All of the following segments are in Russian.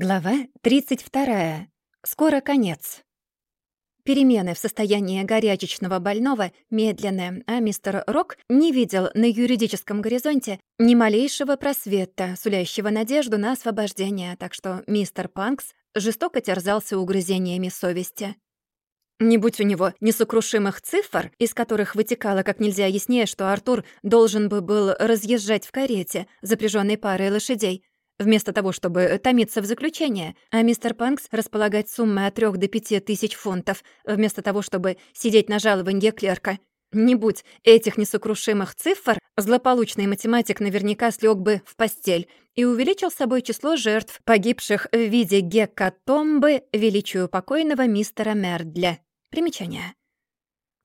Глава 32. Скоро конец. Перемены в состоянии горячечного больного медленные, а мистер Рок не видел на юридическом горизонте ни малейшего просвета, сулящего надежду на освобождение, так что мистер Панкс жестоко терзался угрызениями совести. Не будь у него несокрушимых цифр, из которых вытекало как нельзя яснее, что Артур должен бы был разъезжать в карете, запряженной парой лошадей, вместо того, чтобы томиться в заключении, а мистер Панкс располагать суммой от 3 до 5 тысяч фунтов, вместо того, чтобы сидеть на жалованье клерка. Не будь этих несокрушимых цифр, злополучный математик наверняка слег бы в постель и увеличил с собой число жертв, погибших в виде гекатомбы величию покойного мистера Мердля. Примечание.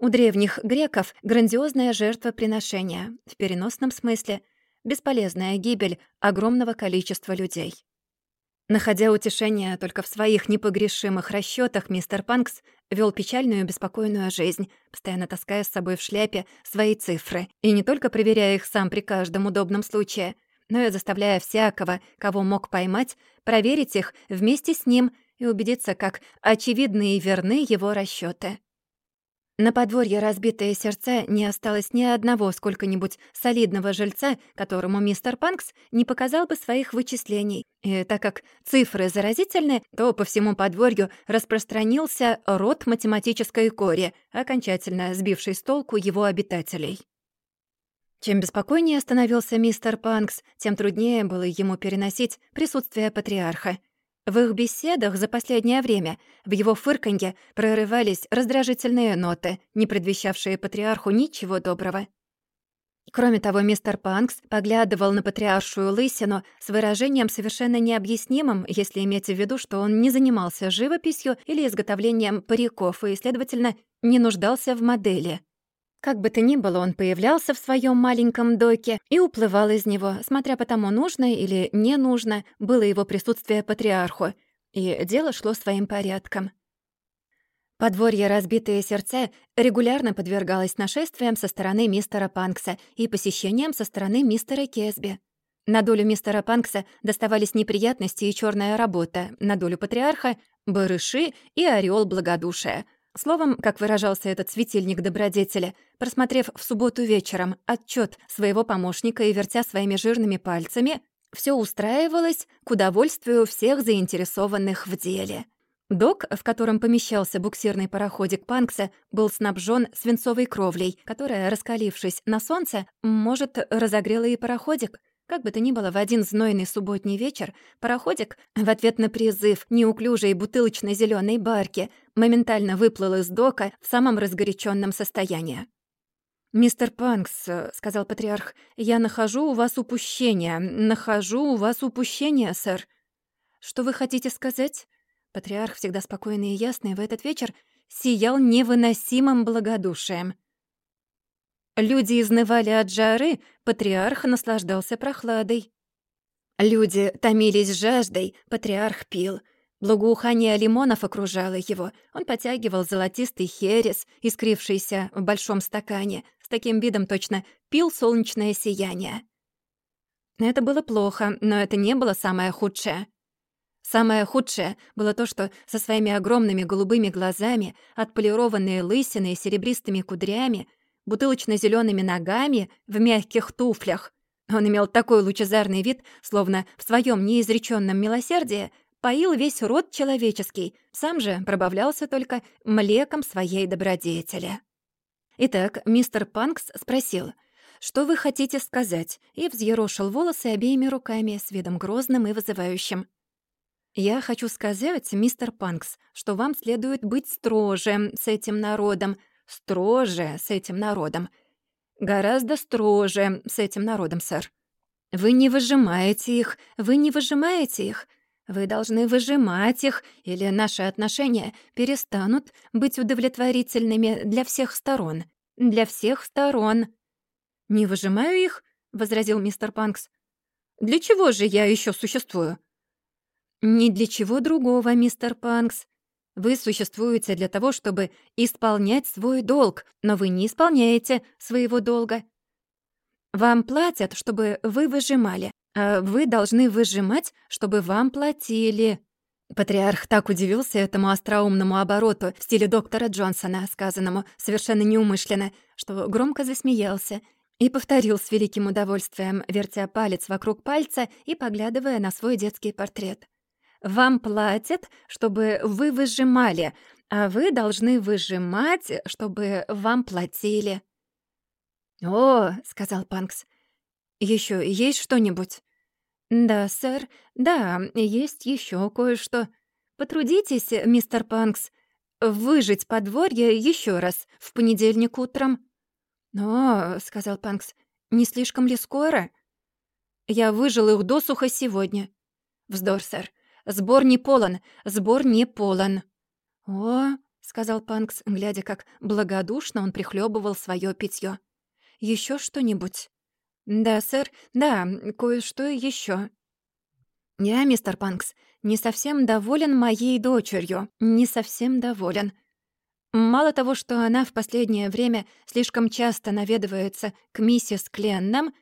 У древних греков грандиозное жертвоприношение, в переносном смысле — бесполезная гибель огромного количества людей. Находя утешение только в своих непогрешимых расчётах, мистер Панкс вел печальную беспокойную жизнь, постоянно таская с собой в шляпе свои цифры, и не только проверяя их сам при каждом удобном случае, но и заставляя всякого, кого мог поймать, проверить их вместе с ним и убедиться, как очевидны и верны его расчёты. На подворье разбитое сердце не осталось ни одного сколько-нибудь солидного жильца, которому мистер Панкс не показал бы своих вычислений. И так как цифры заразительны, то по всему подворью распространился род математической кори, окончательно сбивший с толку его обитателей. Чем беспокойнее становился мистер Панкс, тем труднее было ему переносить присутствие патриарха — в их беседах за последнее время в его фырканье прорывались раздражительные ноты, не предвещавшие патриарху ничего доброго. Кроме того, мистер Панкс поглядывал на патриаршую лысину с выражением совершенно необъяснимым, если иметь в виду, что он не занимался живописью или изготовлением париков и, следовательно, не нуждался в модели. Как бы то ни было, он появлялся в своем маленьком доке и уплывал из него, смотря по тому, нужно или не нужно было его присутствие патриарху, и дело шло своим порядком. Подворье «Разбитые сердца» регулярно подвергалось нашествиям со стороны мистера Панкса и посещениям со стороны мистера Кесби. На долю мистера Панкса доставались неприятности и черная работа, на долю патриарха — барыши и ореол благодушия — Словом, как выражался этот светильник добродетеля, просмотрев в субботу вечером отчет своего помощника и вертя своими жирными пальцами, все устраивалось к удовольствию всех заинтересованных в деле. Док, в котором помещался буксирный пароходик Панкса, был снабжен свинцовой кровлей, которая, раскалившись на солнце, может, разогрела и пароходик — как бы то ни было, в один знойный субботний вечер пароходик в ответ на призыв неуклюжей бутылочной зеленой барки моментально выплыл из дока в самом разгоряченном состоянии. «Мистер Панкс», — сказал патриарх, — «я нахожу у вас упущение. Нахожу у вас упущение, сэр». «Что вы хотите сказать?» Патриарх, всегда спокойный и ясный, в этот вечер сиял невыносимым благодушием. Люди изнывали от жары, патриарх наслаждался прохладой. Люди томились жаждой, патриарх пил. Благоухание лимонов окружало его. Он потягивал золотистый херес, искрившийся в большом стакане. С таким видом точно пил солнечное сияние. Это было плохо, но это не было самое худшее. Самое худшее было то, что со своими огромными голубыми глазами, отполированные лысиной и серебристыми кудрями — бутылочно зелеными ногами в мягких туфлях. Он имел такой лучезарный вид, словно в своем неизреченном милосердии поил весь род человеческий, сам же пробавлялся только млеком своей добродетели. Итак, мистер Панкс спросил, «Что вы хотите сказать?» и взъерошил волосы обеими руками с видом грозным и вызывающим. «Я хочу сказать, мистер Панкс, что вам следует быть строже с этим народом, Строже с этим народом. Гораздо строже с этим народом, сэр. Вы не выжимаете их, вы не выжимаете их. Вы должны выжимать их, или наши отношения перестанут быть удовлетворительными для всех сторон. Для всех сторон. «Не выжимаю их?» — возразил мистер Панкс. «Для чего же я еще существую?» «Не для чего другого, мистер Панкс. Вы существуете для того, чтобы исполнять свой долг, но вы не исполняете своего долга. Вам платят, чтобы вы выжимали, вы должны выжимать, чтобы вам платили». Патриарх так удивился этому остроумному обороту в стиле доктора Джонсона, сказанному совершенно неумышленно, что громко засмеялся и повторил с великим удовольствием, вертя палец вокруг пальца и поглядывая на свой детский портрет. «Вам платят, чтобы вы выжимали, а вы должны выжимать, чтобы вам платили». «О», — сказал Панкс, — «ещё есть что-нибудь?» «Да, сэр. Да, есть еще кое-что. Потрудитесь, мистер Панкс, выжить подворье еще раз в понедельник утром». «О», — сказал Панкс, — «не слишком ли скоро?» «Я выжил их досуха сегодня». «Вздор, сэр. Сбор не полон. Сбор не полон». «О», — сказал Панкс, глядя, как благодушно он прихлебывал свое питье. Еще что-нибудь?» «Да, сэр, да, кое-что еще. «Я, мистер Панкс, не совсем доволен моей дочерью, не совсем доволен. Мало того, что она в последнее время слишком часто наведывается к миссис Кленнам,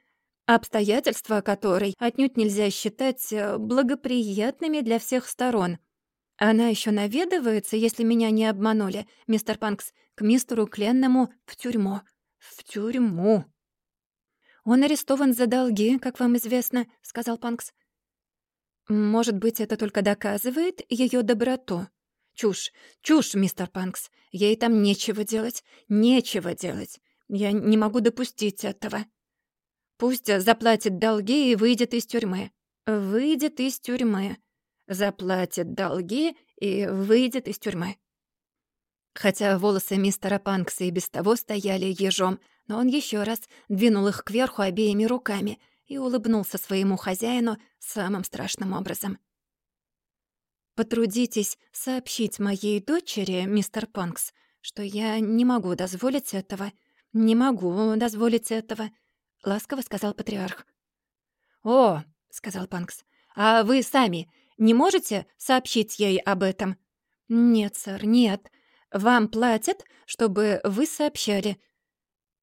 обстоятельства которой отнюдь нельзя считать э, благоприятными для всех сторон. Она еще наведывается, если меня не обманули, мистер Панкс, к мистеру Кленному в тюрьму. В тюрьму. «Он арестован за долги, как вам известно», — сказал Панкс. «Может быть, это только доказывает ее доброту?» «Чушь, чушь, мистер Панкс. Ей там нечего делать, нечего делать. Я не могу допустить этого. Пусть заплатит долги и выйдет из тюрьмы. Выйдет из тюрьмы. Заплатит долги и выйдет из тюрьмы». Хотя волосы мистера Панкса и без того стояли ежом, но он еще раз двинул их кверху обеими руками и улыбнулся своему хозяину самым страшным образом. «Потрудитесь сообщить моей дочери, мистер Панкс, что я не могу дозволить этого, не могу дозволить этого», — ласково сказал патриарх. «О», — сказал Панкс, — «а вы сами не можете сообщить ей об этом?» «Нет, сэр, нет. Вам платят, чтобы вы сообщали.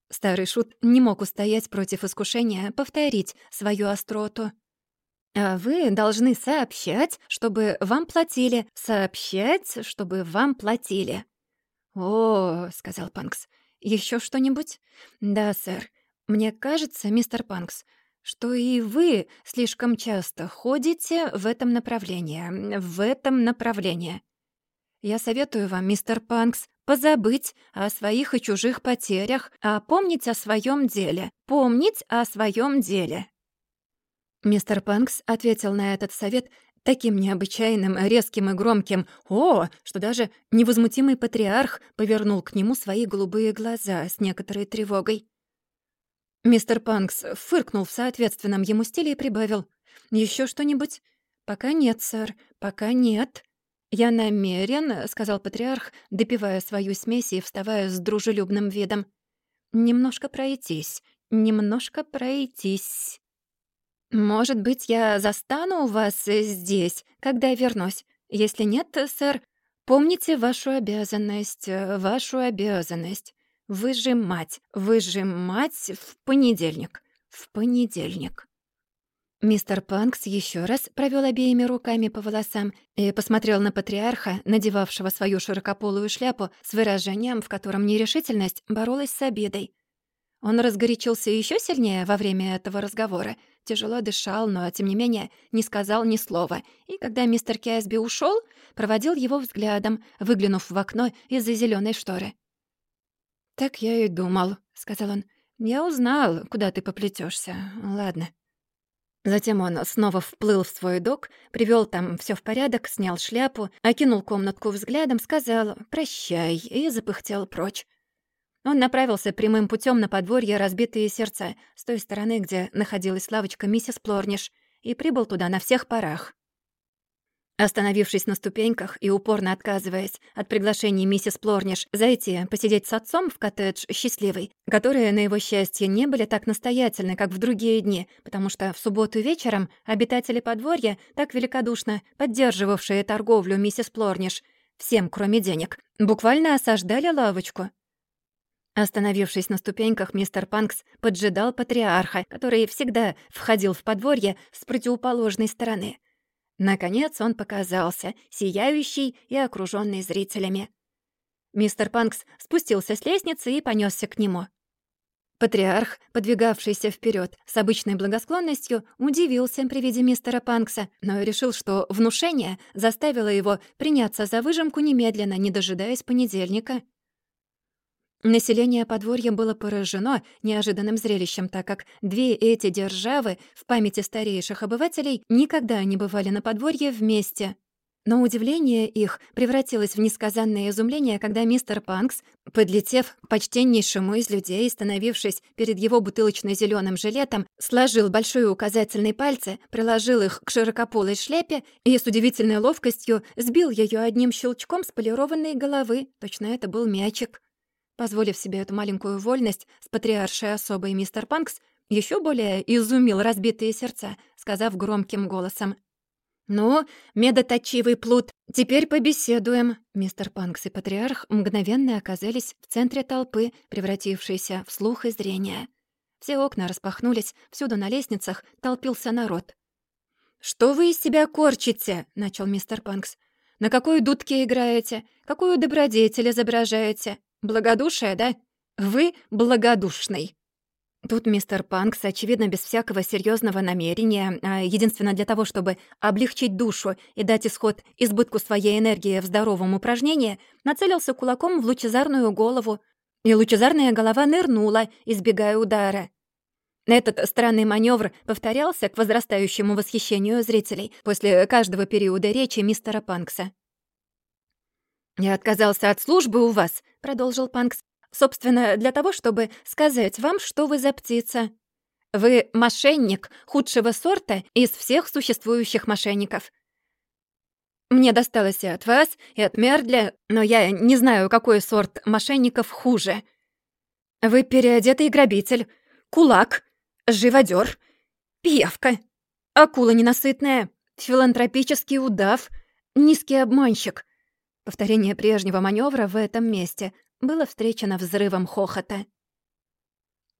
Старый шут не мог устоять против искушения повторить свою остроту. «А вы должны сообщать, чтобы вам платили. Сообщать, чтобы вам платили». «О», — сказал Панкс, — «еще что-нибудь?» «Да, сэр. Мне кажется, мистер Панкс, что и вы слишком часто ходите в этом направлении, в этом направлении. Я советую вам, мистер Панкс, позабыть о своих и чужих потерях, а помнить о своем деле, помнить о своем деле». Мистер Панкс ответил на этот совет таким необычайным, резким и громким «О!», что даже невозмутимый патриарх повернул к нему свои голубые глаза с некоторой тревогой. Мистер Панкс фыркнул в соответственном ему стиле и прибавил «Ещё что-нибудь?» «Пока нет, сэр, пока нет». «Я намерен», — сказал патриарх, допивая свою смесь и вставая с дружелюбным видом, «немножко пройтись, немножко пройтись. Может быть, я застану вас здесь, когда вернусь. Если нет, сэр, помните вашу обязанность, вашу обязанность. Выжимать, выжимать в понедельник, в понедельник». Мистер Панкс еще раз провел обеими руками по волосам и посмотрел на патриарха, надевавшего свою широкополую шляпу с выражением, в котором нерешительность боролась с обидой. Он разгорячился еще сильнее во время этого разговора, тяжело дышал, но, тем не менее, не сказал ни слова, и когда мистер Кэсби ушел, проводил его взглядом, выглянув в окно из-за зеленой шторы. «Так я и думал», — сказал он. «Я узнал, куда ты поплетешься. Ладно». Затем он снова вплыл в свой док, привел там все в порядок, снял шляпу, окинул комнатку взглядом, сказал «прощай» и запыхтел прочь. Он направился прямым путем на подворье «Разбитые сердца» с той стороны, где находилась лавочка миссис Плорниш, и прибыл туда на всех парах. Остановившись на ступеньках и упорно отказываясь от приглашения миссис Плорниш зайти посидеть с отцом в коттедж «Счастливый», которые, на его счастье, не были так настоятельны, как в другие дни, потому что в субботу вечером обитатели подворья, так великодушно поддерживавшие торговлю миссис Плорниш, всем, кроме денег, буквально осаждали лавочку. Остановившись на ступеньках, мистер Панкс поджидал патриарха, который всегда входил в подворье с противоположной стороны. Наконец он показался, сияющий и окружённый зрителями. Мистер Панкс спустился с лестницы и понёсся к нему. Патриарх, подвигавшийся вперёд с обычной благосклонностью, удивился при виде мистера Панкса, но решил, что внушение заставило его приняться за выжимку немедленно, не дожидаясь понедельника. Население подворья было поражено неожиданным зрелищем, так как две эти державы в памяти старейших обывателей никогда не бывали на подворье вместе. Но удивление их превратилось в несказанное изумление, когда мистер Панкс, подлетев к почтеннейшему из людей и становившись перед его бутылочно зеленым жилетом, сложил большой указательный пальцы, приложил их к широкополой шляпе и с удивительной ловкостью сбил ее одним щелчком с полированной головы. Точно это был мячик. Позволив себе эту маленькую вольность с патриаршей особой мистер Панкс еще более изумил разбитые сердца, сказав громким голосом. «Ну, медоточивый плут, теперь побеседуем». Мистер Панкс и патриарх мгновенно оказались в центре толпы, превратившейся в слух и зрение. Все окна распахнулись, всюду на лестницах толпился народ. «Что вы из себя корчите?» — начал мистер Панкс. «На какой дудке играете? Какую добродетель изображаете? Благодушие, да? Вы благодушный». Тут мистер Панкс, очевидно, без всякого серьезного намерения, а единственно для того, чтобы облегчить душу и дать исход избытку своей энергии в здоровом упражнении, нацелился кулаком в лучезарную голову, и лучезарная голова нырнула, избегая удара. Этот странный маневр повторялся к возрастающему восхищению зрителей после каждого периода речи мистера Панкса. «Я отказался от службы у вас», — продолжил Панкс, «собственно, для того, чтобы сказать вам, что вы за птица. Вы мошенник худшего сорта из всех существующих мошенников. Мне досталось и от вас, и от Мердля, но я не знаю, какой сорт мошенников хуже. Вы переодетый грабитель, кулак, живодёр, пьявка, акула ненасытная, филантропический удав, низкий обманщик, Повторение прежнего маневра в этом месте было встречено взрывом хохота.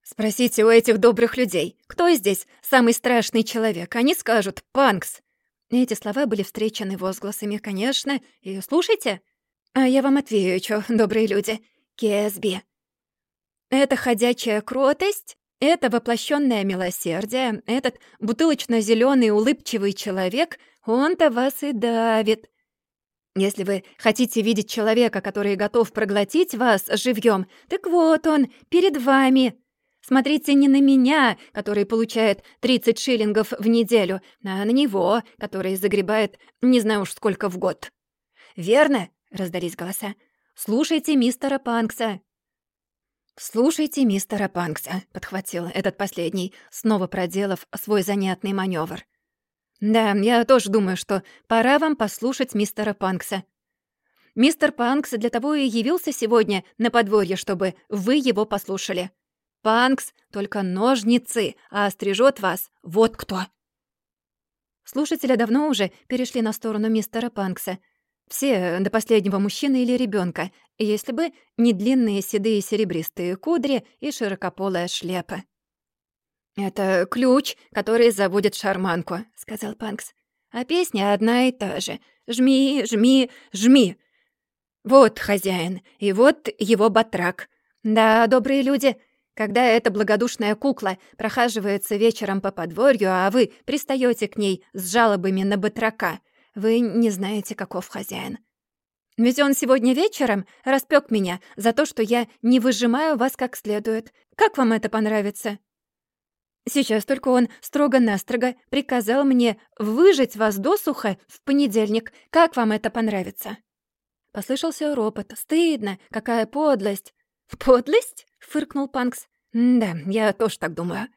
«Спросите у этих добрых людей, кто здесь самый страшный человек? Они скажут «Панкс». Эти слова были встречены возгласами, конечно, и слушайте. А я вам отвечу, добрые люди. Кесби. Это ходячая кротость, это воплощенное милосердие, этот бутылочно зеленый улыбчивый человек, он-то вас и давит. Если вы хотите видеть человека, который готов проглотить вас живьем, так вот он, перед вами. Смотрите не на меня, который получает 30 шиллингов в неделю, а на него, который загребает не знаю уж сколько в год. «Верно?» — раздались голоса. «Слушайте мистера Панкса». «Слушайте мистера Панкса», — подхватил этот последний, снова проделав свой занятный маневр. «Да, я тоже думаю, что пора вам послушать мистера Панкса. Мистер Панкс для того и явился сегодня на подворье, чтобы вы его послушали. Панкс — только ножницы, а стрижет вас вот кто». Слушатели давно уже перешли на сторону мистера Панкса. Все до последнего мужчины или ребенка, если бы не длинные седые серебристые кудри и широкополая шляпа. «Это ключ, который заводит шарманку», — сказал Панкс. «А песня одна и та же. Жми, жми, жми. Вот хозяин, и вот его батрак. Да, добрые люди, когда эта благодушная кукла прохаживается вечером по подворью, а вы пристаете к ней с жалобами на батрака, вы не знаете, каков хозяин. Ведь он сегодня вечером распек меня за то, что я не выжимаю вас как следует. Как вам это понравится?» Сейчас только он строго-настрого приказал мне выжить вас досуха в понедельник. Как вам это понравится?» Послышался ропот. «Стыдно! Какая подлость!» «Подлость?» — фыркнул Панкс. «Да, я тоже так думаю».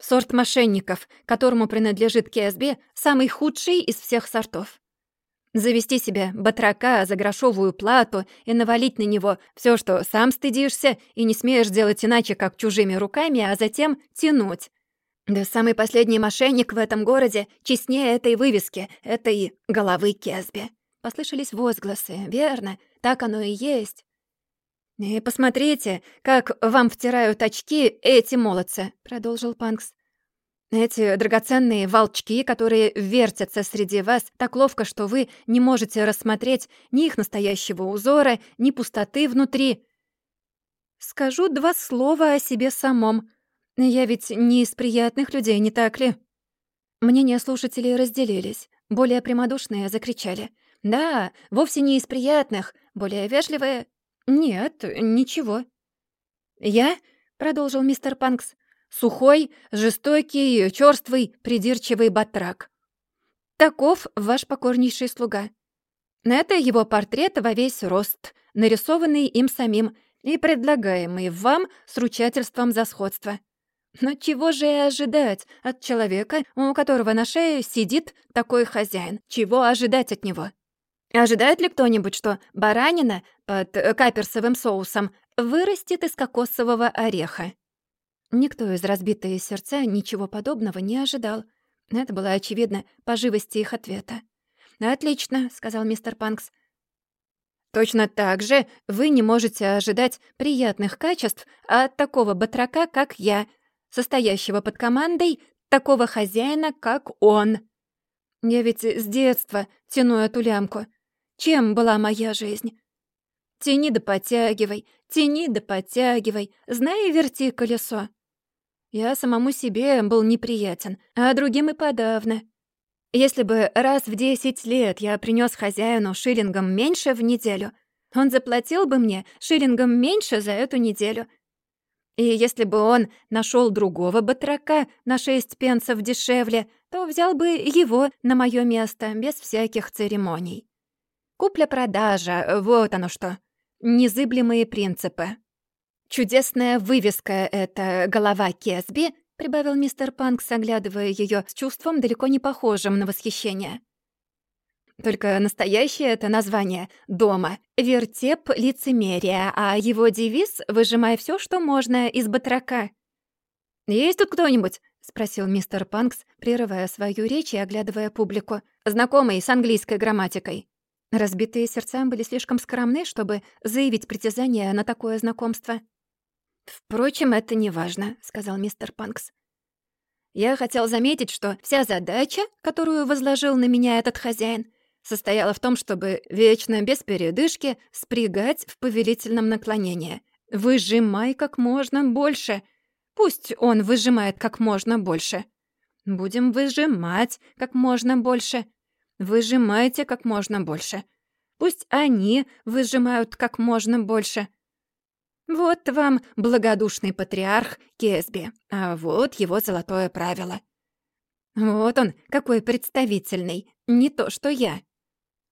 Сорт мошенников, которому принадлежит КСБ, самый худший из всех сортов. Завести себе батрака за грошовую плату и навалить на него все, что сам стыдишься и не смеешь делать иначе, как чужими руками, а затем тянуть. Да самый последний мошенник в этом городе честнее этой вывески, этой головы Кезби. Послышались возгласы. Верно, так оно и есть. «И посмотрите, как вам втирают очки эти молодцы», — продолжил Панкс. «Эти драгоценные волчки, которые вертятся среди вас так ловко, что вы не можете рассмотреть ни их настоящего узора, ни пустоты внутри. Скажу два слова о себе самом. Я ведь не из приятных людей, не так ли?» Мнения слушателей разделились. Более прямодушные закричали. «Да, вовсе не из приятных, более вежливые «Нет, ничего». «Я?» — продолжил мистер Панкс. «Сухой, жестокий, чёрствый, придирчивый батрак. Таков ваш покорнейший слуга. Это его портрет во весь рост, нарисованный им самим и предлагаемый вам с ручательством за сходство. Но чего же ожидать от человека, у которого на шее сидит такой хозяин? Чего ожидать от него?» Ожидает ли кто-нибудь, что баранина под каперсовым соусом вырастет из кокосового ореха? Никто из разбитые сердца ничего подобного не ожидал. Это было очевидно по живости их ответа. «Отлично», — сказал мистер Панкс. «Точно так же вы не можете ожидать приятных качеств от такого батрака, как я, состоящего под командой такого хозяина, как он. Я ведь с детства тяну эту лямку. Чем была моя жизнь? Тяни да подтягивай, тяни да подтягивай, знай и верти колесо. Я самому себе был неприятен, а другим и подавно. Если бы раз в десять лет я принёс хозяину шиллингом меньше в неделю, он заплатил бы мне шиллингом меньше за эту неделю. И если бы он нашёл другого батрака на шесть пенсов дешевле, то взял бы его на моё место без всяких церемоний. Купля-продажа, вот оно что. Незыблемые принципы. Чудесная вывеска — это голова Кесби, прибавил мистер Панкс, оглядывая ее с чувством, далеко не похожим на восхищение. Только настоящее это название дома — вертеп лицемерия, а его девиз — выжимай все, что можно из батрака. «Есть тут кто-нибудь?» — спросил мистер Панкс, прерывая свою речь и оглядывая публику, знакомый с английской грамматикой. Разбитые сердца были слишком скромны, чтобы заявить притязание на такое знакомство. «Впрочем, это не важно», — сказал мистер Панкс. «Я хотел заметить, что вся задача, которую возложил на меня этот хозяин, состояла в том, чтобы вечно, без передышки, спрягать в повелительном наклонении. Выжимай как можно больше. Пусть он выжимает как можно больше. Будем выжимать как можно больше. Выжимайте как можно больше. Пусть они выжимают как можно больше. Вот вам благодушный патриарх Кесби, а вот его золотое правило. Вот он, какой представительный, не то что я.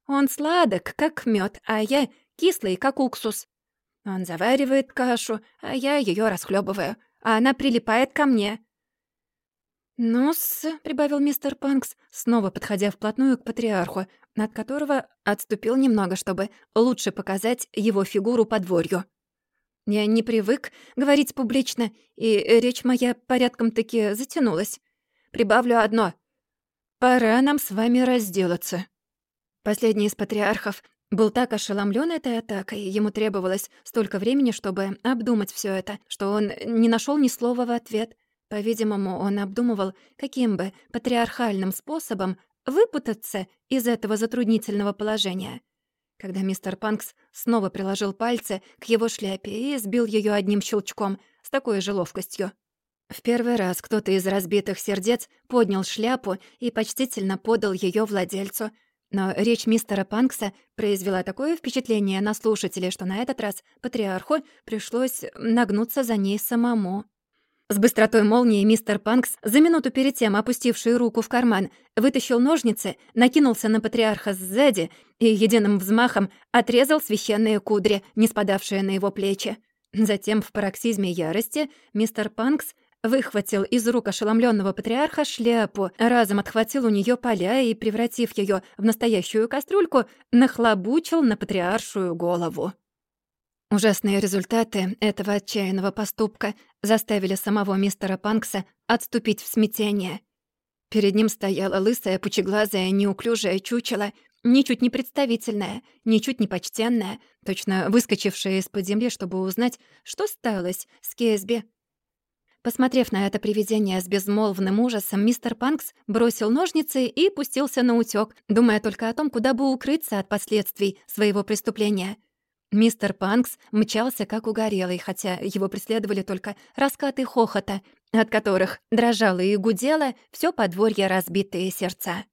Он сладок, как мед, а я кислый, как уксус. Он заваривает кашу, а я ее расхлебываю, а она прилипает ко мне. «Ну-с», — прибавил мистер Панкс, снова подходя вплотную к патриарху, от которого отступил немного, чтобы лучше показать его фигуру по дворью. «Я не привык говорить публично, и речь моя порядком-таки затянулась. Прибавлю одно. Пора нам с вами разделаться». Последний из патриархов был так ошеломлен этой атакой, ему требовалось столько времени, чтобы обдумать все это, что он не нашел ни слова в ответ — по-видимому, он обдумывал, каким бы патриархальным способом выпутаться из этого затруднительного положения. Когда мистер Панкс снова приложил пальцы к его шляпе и сбил ее одним щелчком с такой же ловкостью. В первый раз кто-то из разбитых сердец поднял шляпу и почтительно подал ее владельцу. Но речь мистера Панкса произвела такое впечатление на слушателей, что на этот раз патриарху пришлось нагнуться за ней самому. С быстротой молнии мистер Панкс, за минуту перед тем опустивший руку в карман, вытащил ножницы, накинулся на патриарха сзади и единым взмахом отрезал священные кудри, не спадавшие на его плечи. Затем в пароксизме ярости мистер Панкс выхватил из рук ошеломленного патриарха шляпу, разом отхватил у нее поля и, превратив ее в настоящую кастрюльку, нахлобучил на патриаршую голову. Ужасные результаты этого отчаянного поступка заставили самого мистера Панкса отступить в смятение. Перед ним стояла лысая, пучеглазая, неуклюжая чучело, ничуть не представительная, ничуть не почтенная, точно выскочившая из-под земли, чтобы узнать, что сталось с Кейсби. Посмотрев на это привидение с безмолвным ужасом, мистер Панкс бросил ножницы и пустился на утёк, думая только о том, куда бы укрыться от последствий своего преступления. Мистер Панкс мчался как угорелый, хотя его преследовали только раскаты хохота, от которых дрожало и гудело всё подворье разбитые сердца.